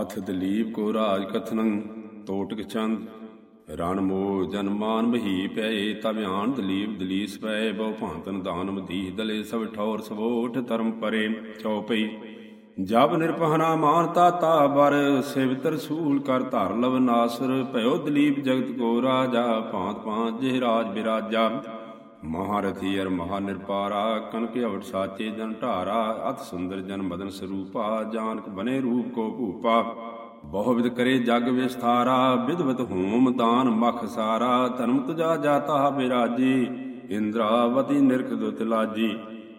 ਅਥ ਦਲੀਪ ਕੋ ਰਾਜ ਕਥਨੰ, ਤੋਟਕ ਚੰਦ। ਰਣ ਮੋ ਜਨਮਾਨ ਮਹੀ ਪਏ ਤਵਿਆਨ ਦਲੀਪ ਦਲੀਸ ਪਏ। ਬਹੁ ਭਾਂਤਨ ਦਾਨਮ ਦੀ ਦਲੇ, ਸਭ ਠੌਰ ਸਵੋਠ ਧਰਮ ਪਰੇ ਚਉਪਈ ਜਬ ਨਿਰਪਹਨਾ ਮਾਨਤਾ ਤਾ ਬਰ, ਸਿਵਤਰ ਸੂਲ ਕਰ ਧਰ ਲਵ ਨਾਸਰ। ਭਇਓ ਦਲੀਪ ਜਗਤ ਕੋ ਰਾਜਾ, ਭਾਂਤ ਭਾਂਤ ਜਿਹ ਰਾਜ ਬਿਰਾਜਾ। ਮਹਾਰਥੀ ਅਰ ਮਹਾ ਨਿਰਪਾਰਾ ਕਨਕ ਅਵਟ ਸਾਚੇ ਜਨ ਢਾਰਾ, ਅਤ ਸੁੰਦਰ ਜਨ ਮਦਨ ਸਰੂਪਾ, ਜਾਨਕ ਬਨੇ ਰੂਪ ਕੋ ਭੂਪਾ। ਬਹੁ ਵਿਦ ਕਰੇ ਜਗ ਵਿਸਥਾਰਾ ਵਿਦਵਤ ਹੋਮ ਦਾਨ ਮਖ ਸਾਰਾ, ਧਰਮ ਤੁਜਾ ਜਾਤਾ ਬਿਰਾਜੀ, ਇੰਦਰਾਵਤੀ ਨਿਰਖ ਦੁਤ ਲਾਜੀ।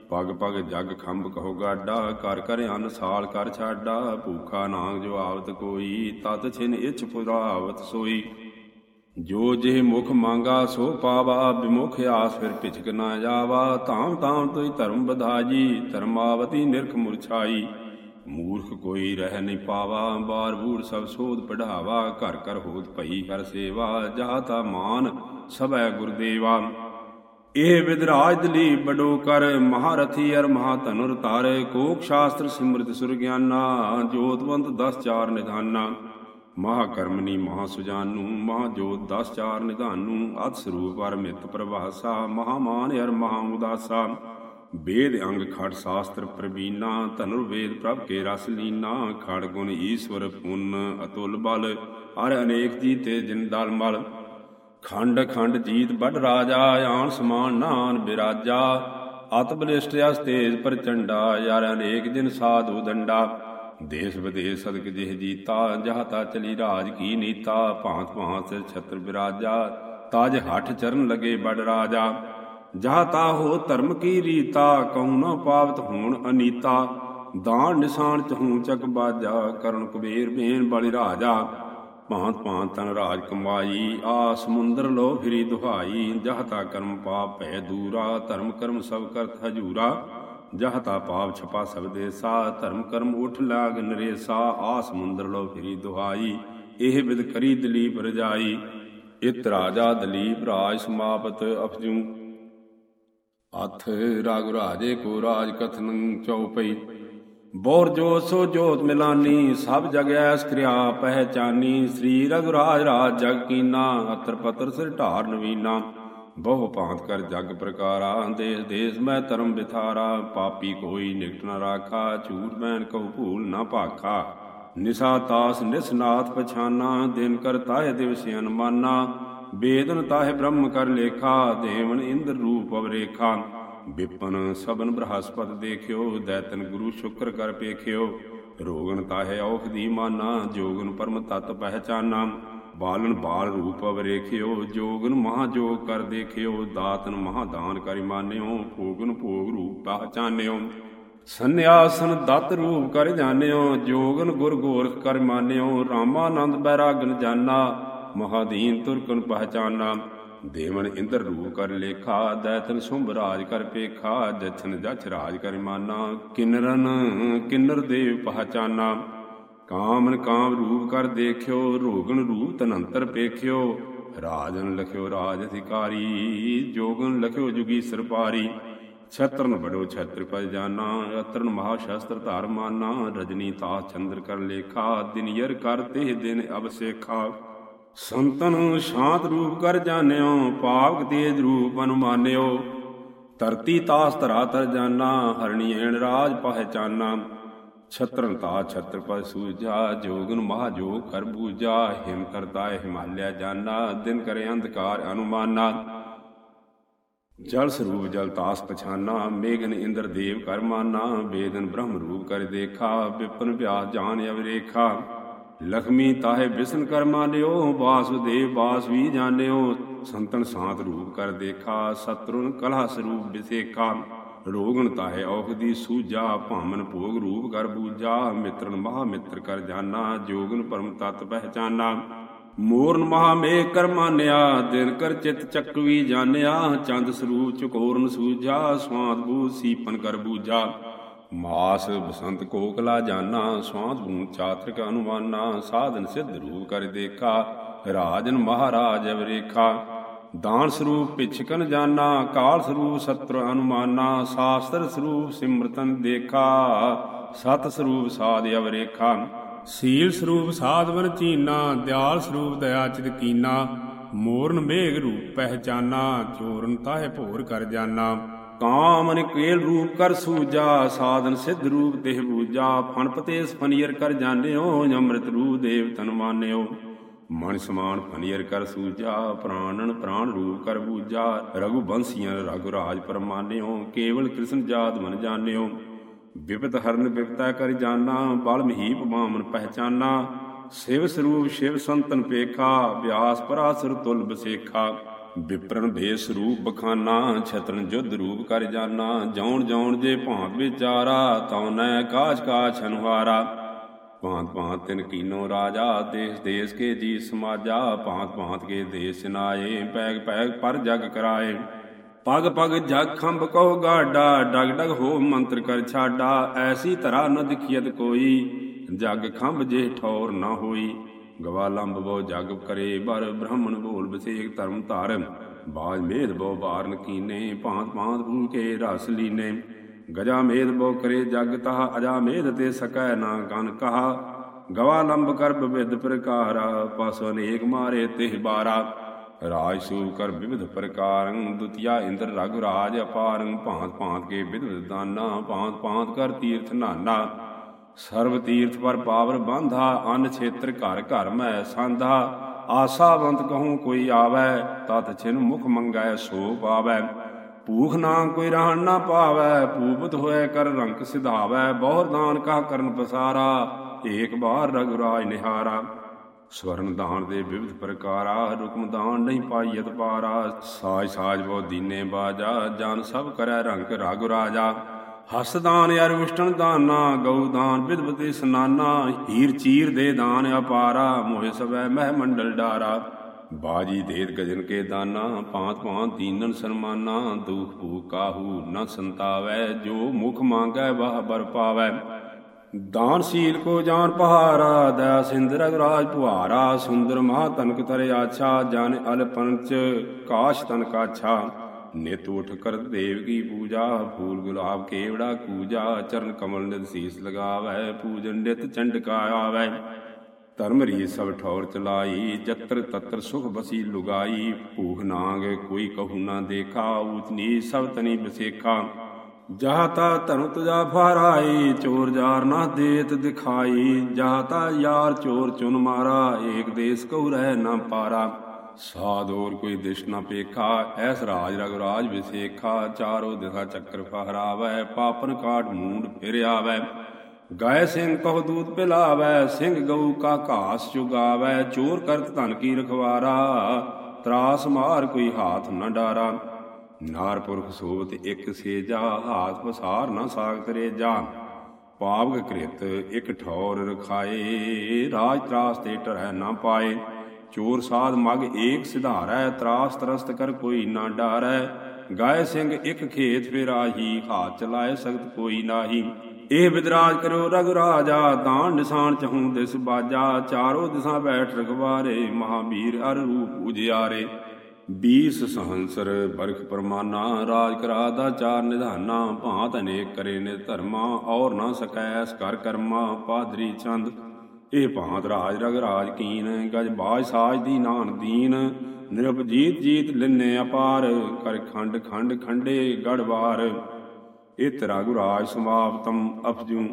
ਪਗ ਪਗ ਜਗ ਖੰਭ ਕਹੋ ਗਾਡਾ ਕਰ ਕਰ ਅਨ ਸਾਲ ਕਰ ਛਾਡਾ, ਭੂਖਾ ਨਾਂਗ ਜੋ ਕੋਈ, ਤਤ ਛਿਨ ਇਛ ਪੁਰਾਵਤ ਸੋਈ। ਜੋ ਜਿਹ ਮੁਖ ਮੰਗਾ ਸੋ ਪਾਵਾ, ਬਿਮੁਖ ਆਸ ਫਿਰ ਪਿਛਕ ਨਾ ਜਾਵਾ। ਧਾਮ ਧਾਮ ਤੋਈ ਧਰਮ ਬਧਾਜੀ ਧਰਮਾਵਤੀ ਨਿਰਖ ਮੁਰਛਾਈ। ਮੂਰਖ ਕੋਈ ਰਹਿ ਨਹੀਂ ਪਾਵਾ, ਬਾਰ ਬੂੜ ਸਭ ਸੋਧ ਪੜਾਵਾ। ਘਰ ਘਰ ਹੋਤ ਭਈ ਕਰ ਸੇਵਾ ਜਾਤਾ ਮਾਨ ਸਭੈ ਗੁਰਦੇਵਾ। ਇਹ ਵਿਦਰਾਜ ਦਲੀ ਬਡੋ ਕਰ, ਮਹਾਰਥੀ ਅਰ ਮਹਾ ਮਹਾਤਨੁਰ ਤਾਰੇ ਕੋਕ ਸ਼ਾਸਤਰ ਸਿਮਰਤ ਸੁਰ ਗਿਆਨਾ, ਜੋਤਵੰਤ ਦਸ ਚਾਰ ਨਿਧਾਨਾ। ਮਹਾ ਕਰਮਨੀ ਮਹਾ ਸੁਜਾਨੂ ਮਹਾ ਜੋਤ 10 ਚਾਰ ਨਿਧਾਨੂ ਅਤ ਸਰੂਪ ਪਰ ਮਿਤ ਪ੍ਰਭਾਸਾ ਮਹਾ ਮਾਨ ਅਰ ਮਹਾ ਉਦਾਸਾ। ਵੇਦ ਅੰਗ ਖੜ ਸ਼ਾਸਤਰ ਪ੍ਰਵੀਨਾ ਧਨੁਰ ਵੇਦ ਪ੍ਰਭ ਕੇ ਰਸ ਲੀਨਾ, ਖੜ ਗੁਣ ਈਸ਼ਵਰ ਪੁੰਨ ਅਤੁਲ ਬਲ, ਹਰ ਅਨੇਕ ਜੀ ਤੇ ਜਿਨ ਦਲ ਮਲ। ਖੰਡ ਖੰਡ ਜੀਤ ਬੜ ਰਾਜਾ, ਆਣ ਸਮਾਨ ਨਾਨ ਬਿਰਾਜਾ। ਅਤ ਬਲਿਸ਼ਟ ਅਸ ਤੇਜ ਪ੍ਰਚੰਡਾ, ਯਾਰ ਅਨੇਕ ਦਿਨ ਸਾਧੂ ਦੰਡਾ। ਦੇਸ਼ ਵਿਦੇਸ਼ ਸਦਕ ਜਿਹ ਜੀਤਾ ਜਹਤਾ ਚਲੀ ਰਾਜ ਕੀ ਨੀਤਾ, ਭਾਂਤ ਭਾਂਤ ਛਤਰ ਬਿਰਾਜਾ, ਤਾਜ ਹੱਠ ਚਰਨ ਲਗੇ ਬੜ ਰਾਜਾ। ਜਹਤਾ ਹੋ ਧਰਮ ਕੀ ਰੀਤਾ ਕਉ ਨਾ ਪਾਵਤ ਹੋਣ ਅਨੀਤਾ। ਦਾਨ ਨਿਸ਼ਾਨ ਚਹੂ ਚੱਕ ਬਾਜਾ, ਕਰਨ ਕੁਬੇਰ ਬੇਨ ਬਲਿ ਰਾਜਾ। ਭਾਂਤ ਭਾਂਤ ਤਨ ਰਾਜ ਕਮਾਈ, ਆ ਸਮੁੰਦਰ ਲੋ ਫਿਰੀ ਦੁਹਾਈ। ਜਹਤਾ ਕਰਮ ਪਾਪ ਭੈ ਦੂਰਾ, ਧਰਮ ਕਰਮ ਸਭ ਕਰਤ ਹਜੂਰਾ। ਜਹਤਾ ਪਾਪ ਛਪਾ ਸਕਦੇ ਦੇਸਾ ਧਰਮ ਕਰਮ ਉਠ ਲਾਗ ਨਰੇਸਾ ਆ ਸਮੁੰਦਰ ਲੋ ਫਿਰੀ ਦੁਹਾਈ, ਇਹ ਵਿਦ ਕਰੀ ਦਲੀਪ ਰਜਾਈ, ਇਤ ਰਾਜਾ ਦਲੀਪ ਰਾਜ ਸਮਾਪਤ ਅਫਜੂ। ਅਥ ਰਾਗ ਰਾਜੇ ਕੋ ਰਾਜ ਕਥਨੰ ਚਉਪਈ, ਬੋਰ ਜੋ ਸੋ ਜੋਤ ਮਿਲਾਨੀ, ਸਭ ਜਗ ਐਸ ਕਿਰਿਆ ਪਹਿਚਾਨੀ, ਸ੍ਰੀ ਰਗੁਰਾਜ ਰਾਜ ਜਗ ਕੀਨਾ, ਅਤਰ ਪਤਰ ਸਿਰ ਢਾਰ ਨਵੀਨਾ। ਬਹੁ ਭਾਂਤ ਕਰ ਜਗ ਪ੍ਰਕਾਰਾ, ਦੇਸ ਦੇਸ ਮੈਂ ਧਰਮ ਵਿਥਾਰਾ, ਪਾਪੀ ਕੋਈ ਨਿਕਟ ਨ ਰਾਖਾ, ਝੂਠ ਬੈਨ ਕਹੂ ਭੂਲ ਨਾ ਭਾਖਾ। ਨਿਸਾ ਤਾਸ ਨਿਸਨਾਥ ਪਛਾਨਾ, ਦਿਨ ਕਰ ਤਾਹਿ ਦਿਵਸ ਅਨਮਾਨਾ। ਬੇਦਨ ਤਾਹਿ ਬ੍ਰਹਮ ਕਰ ਲੇਖਾ, ਦੇਵਨ ਇੰਦਰ ਰੂਪ ਅਵਰੇਖਾ। ਵਿਪਨ ਸਬਨ ਬ੍ਰਹਸਪਤ ਦੇਖਿਓ, ਦੈਤਨ ਗੁਰੂ ਸ਼ੁਕਰ ਕਰ ਪੇਖਿਓ। ਰੋਗਨ ਤਾਹੇ ਔਖਦੀ ਮਾਨਾ, ਜੋਗਨ ਪਰਮ ਤਤ ਪਹਿਚਾਨਾ। ਬਾਲਨ ਬਾਲ ਰੂਪ ਅਵਰੇਖਿਓ ਜੋਗਨ ਮਹਾ ਜੋਗ ਕਰ ਦੇਖਿਓ, ਦਾਤਨ ਮਹਾ ਦਾਨ ਕਰਿ ਮਾਨਿਓ, ਭੋਗਨ ਭੋਗ ਰੂਪ ਪਹਿਚਾਨਿਓ ਸੰਨਿਆਸਨ ਦਤ ਰੂਪ ਕਰ ਜਾਣਿਓ, ਜੋਗਨ ਗੁਰ ਗੋਰਖ ਕਰ ਮਾਨਿਓ, ਰਾਮਾਨੰਦ ਬੈਰਾਗਨ ਜਾਨਾ, ਮਹਾਦੀਨ ਤੁਰਕਨ ਪਹਿਚਾਨਾ। ਦੇਵਨ ਇੰਦਰ ਰੂਪ ਕਰ ਲੇਖਾ ਦੈਤਨ ਸੁੰਭ ਰਾਜ ਕਰ ਪੇਖਾ ਜਛਨ ਜਛ ਰਾਜ ਕਰ ਮਾਨਾ। ਕਿਨਰਨ, ਕਿਨਰ ਦੇਵ ਪਹਿਚਾਨਾ। ਕਾਮਨ ਕਾਮ ਰੂਪ ਕਰ ਦੇਖਿਓ, ਰੋਗਨ ਰੂਪ ਤਨੰਤਰ ਪੇਖਿਓ। ਰਾਜਨ ਲਖਿਓ ਰਾਜ ਅਧਿਕਾਰੀ, ਜੋਗਨ ਲਖਿਓ ਜੁਗੀ ਸਰਪਾਰੀ। ਛਤਰਨ ਬੜੋ ਛਤਰ ਪਜ ਜਾਨਾ, ਅਤਰਨ ਮਹਾ ਸ਼ਸਤਰ ਧਾਰ ਮਾਨਾ। ਰਜਨੀ ਤਾ ਚੰਦਰ ਕਰ ਲੇਖਾ, ਦਿਨ ਯਰ ਕਰ ਤੇ ਦਿਨ ਅਬਸੇਖਾ ਸੰਤਨ ਸ਼ਾਂਤ ਰੂਪ ਕਰ ਜਾਣਿਓ, ਪਾਵਕ ਤੇਜ ਰੂਪ ਅਨੁਮਾਨਿਓ। ਧਰਤੀ ਤਾਸ ਧਰਾ ਤਰ ਜਾਨਾ, ਹਰਣੀ ਐਣ ਰਾਜ ਪਹਿਚਾਨਾ। ਛਤਰਨ ਤਾ ਛਤਰ ਸੂਜਾ ਜੋਗਨ ਮਹਾ ਜੋਗ ਕਰ ਬੂਜਾ ਹਿਮ ਕਰਤਾ ਹਿਮਾਲਿਆ ਜਾਨਾ, ਦਿਨ ਕਰੇ ਅੰਧਕਾਰ ਅਨੁਮਾਨਾ। ਜਲ ਸਰੂਪ ਜਲ ਤਾਸ ਪਛਾਨਾ ਮੇਗਨ ਇੰਦਰ ਦੇਵ ਕਰ ਮਾਨਾ ਬੇਦਨ ਬ੍ਰਹਮ ਰੂਪ ਕਰ ਦੇਖਾ, ਵਿਪਨ ਵਿਆਸ ਜਾਣ ਅਵਰੇਖਾ। ਲਖਮੀ ਤਾਹੇ ਵਿਸ਼ਨ ਕਰ ਮਾਨਿਓ, ਵਾਸੁਦੇਵ ਵਾਸ ਵੀ ਜਾਣਿਓ, ਸੰਤਨ ਸਾਤ ਰੂਪ ਕਰ ਦੇਖਾ ਸਤਰੁਨ ਕਲਹ ਸਰੂਪ ਵਿਸੇਖਾ। ਰੋਗਨ ਤਾਹੇ ਔਖਦੀ ਸੂਜਾ ਭਾਮਨ ਭੋਗ ਰੂਪ ਕਰ ਬੂਜਾ ਮਿੱਤਰਨ ਮਹਾ ਮਿੱਤਰ ਕਰ ਜਾਨਾ, ਜੋਗਨ ਪਰਮ ਤਤ ਪਹਿਚਾਨਾ। ਮੋਰਨ ਮਹਾ ਮੇਘ ਕਰ ਦਿਨ ਕਰ ਚਿਤ ਚੱਕਵੀ ਜਾਣਿਆ, ਚੰਦ ਸਰੂਪ ਚਕੋਰਨ ਸੂਜਾ ਸਵਾਦ ਬੂ ਸੀਪਨ ਕਰ ਬੂਜਾ ਮਾਸ ਬਸੰਤ ਕੋਕਲਾ ਜਾਨਾ, ਸਵਾਦ ਬੂ ਚਾਤ੍ਰਿਕ ਅਨੁਮਾਨਾ, ਸਾਧਨ ਸਿੱਧ ਰੂਪ ਕਰ ਦੇਖਾ, ਰਾਜਨ ਮਹਾਰਾਜ ਅਵਰੇਖਾ। ਦਾਨ ਸਰੂਪ ਪਿਛਕਨ ਜਾਨਾ, ਕਾਲ ਸਰੂਪ ਸਤਰ ਅਨੁਮਾਨਾ, ਸ਼ਾਸਤਰ ਸਰੂਪ ਸਿਮਰਤਨ ਦੇਖਾ, ਸਤ ਸਰੂਪ ਸਾਧ ਅਵਰੇਖਾ, ਸੀਲ ਸਰੂਪ ਸਾਧਵਨ ਚੀਨਾ, ਦਿਆਲ ਸਰੂਪ ਦਇਆ ਚਿਤ ਕੀਨਾ, ਮੋਰਨ ਮੇਘ ਰੂਪ ਪਹਿਚਾਨਾ ਚੋਰਨ ਤਾਹੇ ਭੋਰ ਕਰ ਜਾਨਾ। ਕਾਮਨ ਕੇਲ ਰੂਪ ਕਰ ਸੂਜਾ, ਸਾਧਨ ਸਿੱਧ ਰੂਪ ਦੇਹ ਬੂਜਾ ਫਣ ਪਤੇਸ ਫਨੀਰ ਕਰ ਜਾਣਿਓ, ਅੰਮ੍ਰਿਤ ਰੂਪ ਦੇਵ ਤਨ ਮਾਨਿਓ। ਮਨ ਸਮਾਨ ਫਨੀਰ ਕਰ ਸੂਜਾ ਪ੍ਰਾਣਨ ਪ੍ਰਾਣ ਰੂਪ ਕਰ ਬੂਜਾ ਰਘੁ ਬੰਸੀਆਂ ਰਘੁ ਰਾਜ ਪਰਮਾਨਿਓ, ਕੇਵਲ ਕ੍ਰਿਸ਼ਨ ਜਾਤ ਮਨ ਜਾਣਿਓ। ਵਿਪਤ ਹਰਨ ਵਿਪਤਾ ਕਰ ਜਾਣਾ ਬਲ ਮਹੀਪ ਮਾਮਨ ਪਹਿਚਾਨਾ। ਸਿਵ ਸਰੂਪ ਸ਼ਿਵ ਸੰਤਨ ਪੇਖਾ ਵਿਆਸ ਪਰਾਸਰ ਤੁਲ ਬਸੇਖਾ। ਵਿਪਰਨ ਭੇਸ ਰੂਪ ਬਖਾਨਾ, ਛਤਨ ਜੁਧ ਰੂਪ ਕਰ ਜਾਣਾ ਜੌਣ ਜੌਣ ਜੇ ਭਾਂਤ ਵਿਚਾਰਾ, ਤਉ ਨੈ ਕਾਛ ਕਾਛ ਅਨੁਹਾਰਾ। ਭਾਂਤ ਭਾਂਤ ਤਿਨ ਕੀਨੋ ਰਾਜਾ, ਦੇਸ ਦੇਸ ਕੇ ਜੀ ਸਮਾਜਾ, ਭਾਂਤ ਭਾਂਤ ਕੇ ਦੇਸ ਨਾਏ, ਪੈਗ ਪੈਗ ਪਰ ਜਗ ਕਰਾਏ। ਪਗ ਪਗ ਜਗ ਖੰਭ ਕੋ ਗਾਡਾ, ਡਗ ਡਗ ਹੋ ਮੰਤਰ ਕਰ ਛਾਡਾ, ਐਸੀ ਤਰ੍ਹਾਂ ਨ ਦਿਖੀਤ ਕੋਈ। ਜਗ ਖੰਭ ਜੇ ਠੌਰ ਨਾ ਹੋਈ, ਗਵਾ ਲੰਬ ਬੋ ਜਗ ਕਰੇ, ਬਰ ਬ੍ਰਾਹਮਣ ਬੋਲ ਬਸੇਕ ਧਰਮ ਧਾਰ। ਬਾਜ ਮੇਦ ਬੋ ਬਾਰਨ ਕੀਨੇ, ਭਾਂਤ ਭਾਂਤ ਭੂਕੇ ਰਸ ਲੀਨੇ। ਗਜਾ ਮੇਦ ਬੋ ਕਰੇ ਜਗ ਤਹ, ਅਜਾ ਮੇਦ ਤੇ ਸਕੈ ਨਾ ਗਨ ਕਹਾ। ਗਵਾ ਲੰਬ ਕਰ ਵਿਵਿਧ ਪ੍ਰਕਾਰਾ, ਪਸ ਅਨੇਕ ਮਾਰੇ ਤਿਹ ਬਾਰਾ। ਰਾਜ ਸੂ ਕਰ ਵਿਵਿਧ ਪ੍ਰਕਾਰੰ, ਦੁਤੀਆ ਇੰਦਰ ਰਘੁ ਰਾਜ ਅਪਾਰੰ। ਭਾਂਤ ਭਾਂਤ ਕੇ ਵਿਦ ਦਾਨਾ, ਭਾਂਤ ਭਾਂਤ ਕਰ ਤੀਰਥ ਨਾਨਾ। ਸਰਬ ਤੀਰਥ ਪਰ ਪਾਵਰ ਬਾਂਧਾ, ਅਨ ਛੇਤਰ ਘਰ ਘਰ ਮੈਂ ਸਾਂਧਾ। ਆਸਾਵੰਤ ਕਹੂੰ ਕੋਈ ਆਵੈ, ਤਤ ਛਿਨ ਮੁਖ ਮੰਗੈ ਸੋ ਪਾਵੈ। ਭੂਖ ਨਾ ਕੋਈ ਰਹਿਣ ਨਾ ਪਾਵੈ ਪੂਪਤ ਹੋਏ ਕਰ ਰੰਕ ਸਿਧਾਵੈ, ਬਹੁਰ ਦਾਨ ਕਾ ਕਰਨ ਪਸਾਰਾ, ਏਕ ਬਾਰ ਰਗੁਰਾਜ ਨਿਹਾਰਾ। ਸਵਰਨ ਦਾਨ ਦੇ ਵਿਵਿਧ ਪ੍ਰਕਾਰਾ, ਰੁਕਮ ਦਾਨ ਨਹੀਂ ਪਾਈਤ ਪਾਰਾ ਸਾਜ ਸਾਜ ਬੋ ਦੀਨੇ ਬਾਜਾ, ਜਨ ਸਭ ਕਰੈ ਰੰਗ ਰਗੁ ਰਾਜਾ। ਹਸ ਦਾਨ ਯਰ ਵਿਸ਼ਟਨ ਦਾਨਾ ਗਉ ਦਾਨ ਵਿਦਵਤੇ ਸਨਾਨਾ। ਹੀਰ ਚੀਰ ਦੇ ਦਾਨ ਅਪਾਰਾ, ਮੋਹਿ ਸਵੈ ਮਹਿ ਮੰਡਲ ਡਾਰਾ। ਬਾਜੀ ਦੇਤ ਗਜਨ ਕੇ ਦਾਨਾ ਪਾਂਤ ਪਾਂਤ ਦੀਨਨ ਸਨਮਾਨਾ, ਦੁਖ ਭੂਖ ਕਾਹੂ ਨ ਸੰਤਾਵੈ, ਜੋ ਮੁਖ ਮੰਗੈ ਵਾਹ ਬਰ ਪਾਵੈ। ਦਾਨ ਕੋ ਜਾਨ ਪਹਾਰਾ, ਦਇਆ ਸਿੰਧ ਰਗਰਾਜ ਪੁਹਾਰਾ, ਸੁੰਦਰ ਮਹਾ ਤਨਕ ਤਰੇ ਆਛਾ, ਜਨ ਅਲ ਪੰਚ ਕਾਸ਼ ਤਨ ਕਾਛਾ। ਨਿਤ ਉਠ ਕਰ ਦੇਵ ਕੀ ਪੂਜਾ, ਫੂਲ ਗੁਲਾਬ ਕੇਵੜਾ ਕੂਜਾ, ਚਰਨ ਕਮਲ ਨਿਤ ਸੀਸ ਲਗਾਵੈ, ਪੂਜਨ ਨਿਤ ਚੰਡਕਾ ਆਵੈ। ਧਰਮ ਰੀ ਸਭ ਠੌਰ ਚਲਾਈ, ਜਤਰ ਤਤਰ ਸੁਖ ਬਸੀ ਲੁਗਾਈ, ਭੂਖ ਨਾਗ ਕੋਈ ਕਹੂ ਨਾ ਦੇਖਾ, ਊਚ ਨੀ ਸਭ ਤਨੀ ਬਸੇਖਾ ਜਾਤਾ ਧਨ ਤੁਜਾ ਫਾਰਾਈ ਚੋਰ ਜਾਰ ਨਾ ਦੇਤ ਦਿਖਾਈ। ਜਾਤਾ ਯਾਰ ਚੋਰ ਚੁਨ ਮਾਰਾ, ਏਕ ਦੇਸ ਕਉ ਰਹਿ ਨਾ ਪਾਰਾ। ਸਾਧੋਰ ਕੋਈ ਦਿਸ਼ ਨਾ ਪੇਖਾ, ਐਸ ਰਾਜ ਰਗ ਰਾਜ ਵਿਸੇਖਾ। ਚਾਰੋ ਦਿਸ਼ਾ ਚੱਕਰ ਫਹਰਾਵੈ, ਪਾਪਨ ਕਾਟ ਮੂੰਡ ਫਿਰ ਆਵੈ। ਗਾਇ ਸਿੰਘ ਕਹ ਦੂਤ ਪਿਲਾਵੈ, ਸਿੰਘ ਗਊ ਕਾ ਘਾਸ ਚੁਗਾਵੈ, ਚੋਰ ਕਰਤ ਧਨ ਕੀ ਰਖਵਾਰਾ, ਤਰਾਸ ਮਾਰ ਕੋਈ ਹਾਥ ਨਾ ਡਾਰਾ। ਨਾਰ ਪੁਰਖ ਸੋਵਤ ਇਕ ਸੇਜਾ, ਹਾਥ ਪਸਾਰ ਨਾ ਸਾਗਤ ਰੇਜਾ। ਪਾਵਕ ਕ੍ਰਿਤ ਇਕ ਠੌਰ ਰਖਾਏ, ਰਾਜ ਤਰਾਸ ਤੇ ਟਰੈ ਨਾ ਪਾਏ। ਚੋਰ ਸਾਧ ਮਗ ਏਕ ਸਿਧਾਰੈ, ਤਰਾਸ ਤਰਸਤ ਕਰ ਕੋਈ ਨਾ ਡਾਰੈ। ਗਾਏ ਸਿੰਘ ਇਕ ਖੇਤ ਫਿਰ ਹਾਥ ਚਲਾਏ ਸਖਤ ਕੋਈ ਨਾਹੀ। ਇਹ ਵਿਦਰਾਜ ਕਰੋ ਰਗ ਰਾਜਾ, ਦਾਨ ਨਿਸ਼ਾਨ ਚਹੂੰ ਦਿਸ ਬਾਜਾ, ਚਾਰੋ ਦਿਸ਼ਾ ਬੈਠ ਰਖਵਾਰੇ ਮਹਾਵੀਰ ਅਰ ਰੂਪ ਉਜਿਆਰੇ। 20 ਸਹੰਸਰ ਬਰਖ ਪਰਮਾਨਾ, ਰਾਜ ਕਰਾ ਦਾ ਚਾਰ ਨਿਧਾਨਾ, ਭਾਂਤ ਅਨੇਕ ਕਰੇ ਨੇ ਧਰਮਾ, ਔਰ ਨਾ ਸਕੈਸ ਕਰ ਕਰਮਾ, ਪਾਦਰੀ ਚੰਦ। ਇਹ ਭਾਂਤ ਰਾਜ ਰਗ ਰਾਜ ਕੀਨ, ਗਜ ਬਾਜ ਸਾਜ ਦੀ ਨਾਨ ਦੀਨ। ਨਿਰਭਜੀਤ ਜੀਤ ਲਿੰਨੇ ਅਪਾਰ, ਕਰ ਖੰਡ ਖੰਡ ਖੰਡੇ ਗੜਵਾਰ। ਇਤ ਰਗੁ ਰਾਜ ਸਮਾਪਤਮ ਅਫਜੂ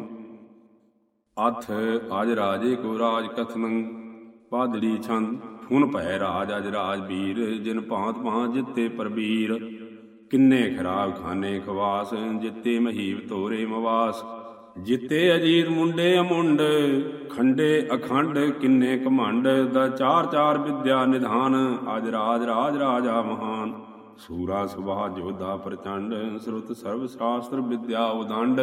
ਅਥ ਅਜ ਰਾਜੇ ਕੋ ਰਾਜ ਕਥਨੰ ਪਾਦੜੀ ਛੰਦ ਹੁਣ ਭੈ ਰਾਜ ਅਜ ਰਾਜ ਵੀਰ, ਜਿਨ ਭਾਂਤ ਭਾਂਤ ਜਿੱਤੇ ਪਰਬੀਰ। ਕਿੰਨੇ ਖਰਾਬ ਖਾਨੇ ਖਵਾਸ, ਜਿੱਤੇ ਮਹੀਬ ਤੋਰੇ ਮਵਾਸ। ਜਿੱਤੇ ਅਜੀਤ ਮੁੰਡੇ ਅਮੁੰਡ, ਖੰਡੇ ਅਖੰਡ ਕਿੰਨੇ ਕਮੰਡ ਦਾ ਚਾਰ ਚਾਰ ਵਿਦਿਆ ਨਿਧਾਨ। ਅਜ ਰਾਜ ਰਾਜ ਰਾਜਾ ਮਹਾਨ। ਸੂਰਾ ਸੁਭਾ ਜੋਦਾ ਪ੍ਰਚੰਡ, ਸਰੁਤ ਸਰਬ ਸ਼ਾਸਤਰ ਵਿਦਿਆ ਉਦੰਡ,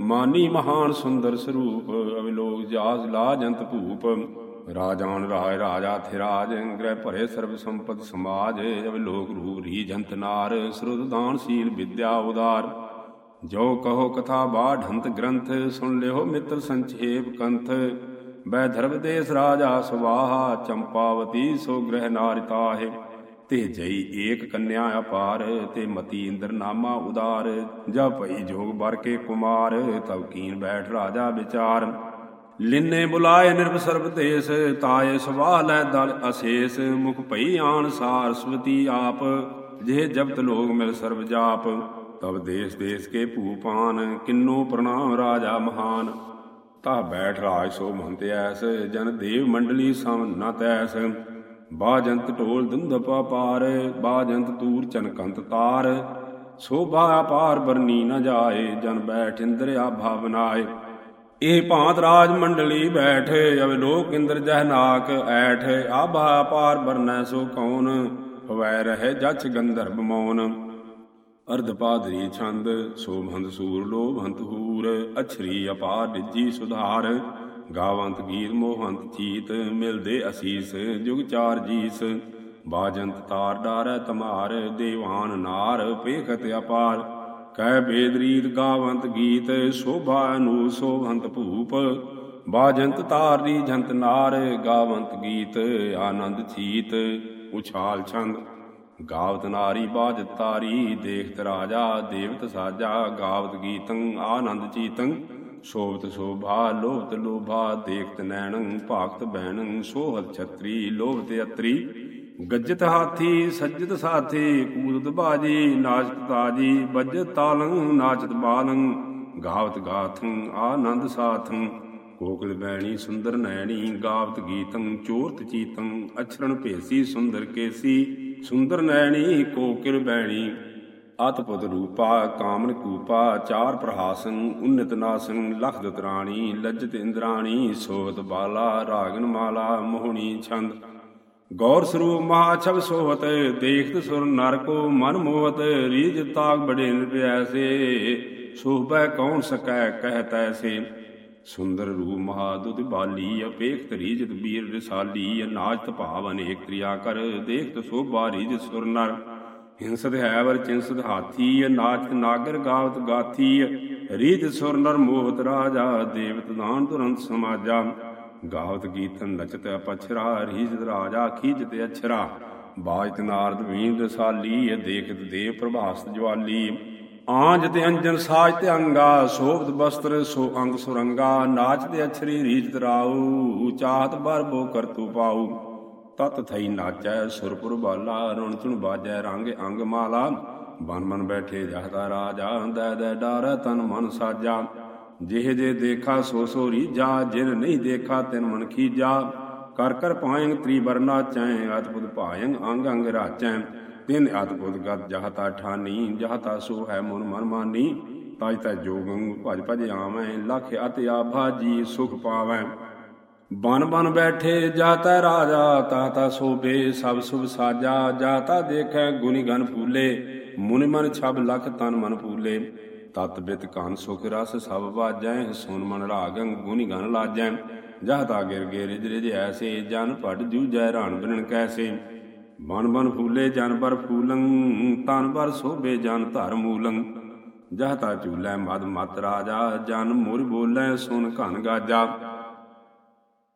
ਮਾਨੀ ਮਹਾਨ ਸੁੰਦਰ ਸਰੂਪ, ਅਵਿਲੋਕ ਜਾਸ ਲਾ ਭੂਪ, ਰਾਜਾਨ ਰਾਜ ਰਾਜਾ ਥਿਰਾਜ ਗ੍ਰਹਿ ਭਰੇ ਸਰਬ ਸੰਪਤ ਸਮਾਜ, ਅਵਿਲੋਕ ਰੂਪ ਰੀ ਜੰਤ ਨਾਰ, ਸਰੁਤ ਦਾਨ ਵਿਦਿਆ ਉਦਾਰ। ਜੋ ਕਹੋ ਕਥਾ ਬਾਢੰਤ ਗ੍ਰੰਥ, ਸੁਣ ਲਿਓ ਮਿੱਤਰ ਸੰਖੇਪ ਕੰਥ। ਬੈ ਧਰਮ ਦੇਸ ਰਾਜਾ ਸੁਵਾਹਾ ਚੰਪਾਵਤੀ ਸੋ ਗ੍ਰਹਿ ਨਾਰਿਤਾਹਿ ਤੇ ਜਈ ਏਕ ਕੰਨਿਆ ਅਪਾਰ, ਤੇ ਮਤੀ ਇੰਦਰ ਨਾਮਾ ਉਦਾਰ। ਜਾ ਭਈ ਜੋਗ ਬਰ ਕੇ ਕੁਮਾਰ ਤਬ ਕੀਨ ਬੈਠ ਰਾਜਾ ਵਿਚਾਰ। ਲਿੰਨੇ ਬੁਲਾਏ ਨਿਰਭ ਸਰਬ ਦੇਸ ਤਾਏ ਸਵਾਲ ਦਲ ਅਸ਼ੇਸ। ਮੁਖ ਭਈ ਆਣ ਸਾਰਸਵਤੀ ਆਪ, ਜੇ ਜਪਤ ਲੋਗ ਮਿਲ ਸਰਬ ਜਾਪ। ਤਬ ਦੇਸ ਦੇਸ ਕੇ ਭੂਪਾਨ ਕਿੰਨੋ ਪ੍ਰਣਾਮ ਰਾਜਾ ਮਹਾਨ। ਤਾ ਬੈਠ ਰਾਜ ਸੋ ਮੰਤ ਐਸ ਜਨ ਦੇਵ ਮੰਡਲੀ ਸਮ ਨਤੈਸ ਬਾਜੰਤ ਢੋਲ ਦੁੰਦਪਾ ਪਾਰ ਬਾਜੰਤ ਤੂਰ ਚਨਕੰਤ ਤਾਰ। ਸੋਭਾ ਅਪਾਰ ਬਰਨੀ ਨ ਜਾਏ, ਜਨ ਬੈਠ ਇੰਦਰ ਆਭਾ ਬਨਾਏ ਇਹ ਭਾਂਤ ਰਾਜ ਮੰਡਲੀ ਬੈਠ, ਅਵੇ ਲੋਕ ਇੰਦਰ ਜਹ ਨਾਕ ਐਠ। ਆਭਾ ਅਪਾਰ ਬਰਨੈ ਸੋ ਕੌਣ, ਹਵੈ ਰਹੇ ਜਛ ਗੰਧਰਵ ਮੌਨ। ਅਰਧ ਪਾਦਰੀ ਛੰਦ ਸੋਭੰਤ ਸੂਰ ਲੋਭੰਤ ਹੂਰ, ਅਛਰੀ ਅਪਾਰ ਨਿਜੀ ਸੁਧਾਰ। ਗਾਵੰਤ ਗੀਤ ਮੋਹੰਤ ਚੀਤ ਮਿਲਦੇ ਅਸੀਸ, ਜੁਗ ਚਾਰ ਜੀਸ। ਬਾਜੰਤ ਤਾਰ ਡਾਰੈ ਤਮਾਰ, ਦੇਵਾਨ ਨਾਰ ਪੇਖਤ ਅਪਾਰ। ਕਹਿ ਬੇਦ ਰੀਤ ਗਾਵੰਤ ਗੀਤ, ਸ਼ੋਭਾ ਅਨੂ ਸੋਭੰਤ ਭੂਪ। ਬਾਜੰਤ ਤਾਰ ਰੀ ਜੰਤ ਨਾਰ, ਗਾਵੰਤ ਗੀਤ ਆਨੰਦ ਚੀਤ ਉਛਾਲ ਛੰਦ, ਗਾਵਤ ਨਾਰੀ ਬਾਜ ਤਾਰੀ, ਦੇਖਤ ਰਾਜਾ, ਦੇਵਤ ਸਾਜਾ, ਗਾਵਤ ਗੀਤੰ ਆਨੰਦ ਚੀਤੰ। ਸੋਭਤ ਸੋਭਾ, ਲੋਭਤ ਲੋਭਾ, ਦੇਖਤ ਨੈਣੰ ਭਾਗਤ ਬੈਣੰ ਸੋਹਤ ਛਤਰੀ, ਲੋਭਤ ਅਤਰੀ। ਗੱਜਤ ਹਾਥੀ, ਸੱਜਤ ਸਾਥੀ, ਕੂਦਤ ਬਾਜੀ, ਨਾਚਤ ਤਾਜੀ ਬੱਜਤ ਤਾਲੰ, ਨਾਚਤ ਬਾਲੰ, ਗਾਵਤ ਗਾਥੰ, ਆਨੰਦ ਸਾਥੰ। ਕੋਕਲ ਬੈਣੀ ਸੁੰਦਰ ਨੈਣੀ, ਗਾਵਤ ਗੀਤੰ, ਚੋਰਤ ਚੀਤੰ, ਅਛਰਣ ਭੇਸੀ, ਸੁੰਦਰ ਕੇਸੀ। ਸੁੰਦਰ ਨੈਣੀ, ਕੋਕਿਲ ਬੈਣੀ ਅਤਪੁਤ ਰੂਪਾ, ਕਾਮਨ ਕੂਪਾ, ਚਾਰ ਪ੍ਰਹਾਸਨ ਉਨਿਤ ਨਾਸਨ ਲਖਦਤ ਰਾਣੀ ਲੱਜਤ ਇੰਦਰਾਣੀ ਸੋਹਤ ਬਾਲਾ, ਰਾਗਨ ਮਾਲਾ, ਮੋਹਣੀ ਛੰਦ। ਗੌਰ ਸਰੂਪ ਮਹਾ ਸੋਹਤ ਦੇਖਤ ਸੁਰ ਨਰ ਕੋ ਮਨ ਮੋਹਤ ਰੀਜ ਤਾਗ ਬੜੇ ਨਿਰਭੈਸੇ ਸੋਹਬੈ ਕੌਣ ਸਕੈ ਕਹਿਤ ਐਸੇ ਸੁੰਦਰ ਰੂਪ ਮਹਾਦੁਤ ਬਾਲੀ, ਅਪੇਖਤ ਰੀਜਤ ਬੀਰ ਰਸਾਲੀ ਨਾਚਤ ਭਾਵ ਅਨੇਕ ਤ੍ਰਿਆ ਕਰ ਦੇਖਤ ਸੋਭਾ ਰੀਜ ਸੁਰ ਨਰ। ਹਿੰਸਤ ਹੈ ਵਰ ਚਿੰਸਤ ਹਾਥੀ ਨਾਚਤ ਨਾਗਰ ਗਾਵਤ ਗਾਥੀ ਰੀਤ ਸੁਰ ਨਰ ਮੋਹਤ ਰਾਜਾ, ਦੇਵਤ ਦਾਨ ਤੁਰੰਤ ਸਮਾਜਾ। ਗਾਵਤ ਗੀਤਨ ਨਚਤ ਅਪਛਰਾ ਰੀਜਤ ਰਾਜਾ ਖੀਜਤ ਅਛਰਾ। ਬਾਜਤ ਨਾਰਦ ਵੀਂਦ ਸਾਲੀ ਦੇਖਤ ਦੇਵ ਪ੍ਰਭਾਸ ਜਵਾਲੀ। ਆਂਜ ਤੇ ਅੰਜਨ ਸਾਜ ਤੇ ਅੰਗਾ, ਸੋਭਤ ਬਸਤਰ ਸੋ ਅੰਗ ਸੁਰੰਗਾ। ਨਾਚ ਤੇ ਅਛਰੀ ਰੀਜਤ ਰਾਉ ਚਾਹਤ ਬਰ ਬੋ ਕਰਤੂ ਪਾਉ ਤਤ ਥਈ ਨਾਚੈ ਸੁਰਪੁਰ ਬਾਲਾ, ਰਣ ਚੁਣ ਬਾਜੈ ਰੰਗ ਅੰਗ ਮਾਲਾ। ਬਨ ਮਨ ਬੈਠੇ ਜਹਦਾ ਰਾਜਾ, ਦੈ ਦੈ ਡਾਰੈ ਤਨ ਮਨ ਸਾਜਾ। ਜਿਹ ਜੇ ਦੇਖਾ ਸੋ ਸੋ ਰੀਜਾ ਜਿਨ ਨਹੀਂ ਦੇਖਾ ਤਿਨ ਮਨ ਖੀਜਾ। ਕਰ ਕਰ ਪਾਇੰ ਤ੍ਰੀ ਵਰਨਾ ਚੈ, ਅਦਭੁਤ ਭਾਇੰ ਅੰਗ ਅੰਗ ਰਾਚੈ। ਤਿਨ ਅਦਭੁਤ ਗਤ ਜਹਤਾ ਠਾਨੀ, ਜਹਤਾ ਸੋ ਹੈ ਮਨ ਮਨ ਮਾਨੀ। ਤਜ ਤੈ ਜੋਗੰ ਭਜ ਭਜ ਆਵੈ, ਲਖ ਅਤਿ ਆਭਾ ਜੀ ਸੁਖ ਪਾਵੈ। ਬਨ ਬਨ ਬੈਠੇ ਜਾਤਾ ਰਾਜਾ ਤਾਤਾ ਸੋਭੇ, ਸਭ ਸੁਭ ਸਾਜਾ, ਜਾਤਾ ਦੇਖੈ ਗੁਨੀ ਗਨ ਫੂਲੇ, ਮੁਨਿ ਮਨ ਛਬ ਲਖ ਤਨ ਮਨ ਫੂਲੇ। ਤਤ ਬਿਤ ਕਾਨ ਸੁਖ ਰਸ ਸਭ ਬਾਜੈ ਸੁਨ ਮਨ ਰਾਗੰ ਗੁਨੀ ਗਨ ਲਾਜੈ। ਜਹਤਾ ਗਿਰ ਗੇ ਰਿਜ ਰਿਜ ਐਸੇ, ਜਨ ਪੜ ਜੂਜੈ ਰਾਣ ਬਿਨਣ ਕੈਸੇ। ਬਨ ਬਨ ਫੂਲੇ, ਜਨ ਪਰ ਫੂਲੰ, ਤਨ ਪਰ ਸੋਭੇ, ਜਨ ਧਰ ਮੂਲੰ। ਜਹਤਾ ਚੂਲੇ ਮਦ ਮਤ ਰਾਜਾ, ਜਨ ਮੁਰ ਬੋਲੈ, ਸੁਨ ਘਨ ਗਾਜਾ।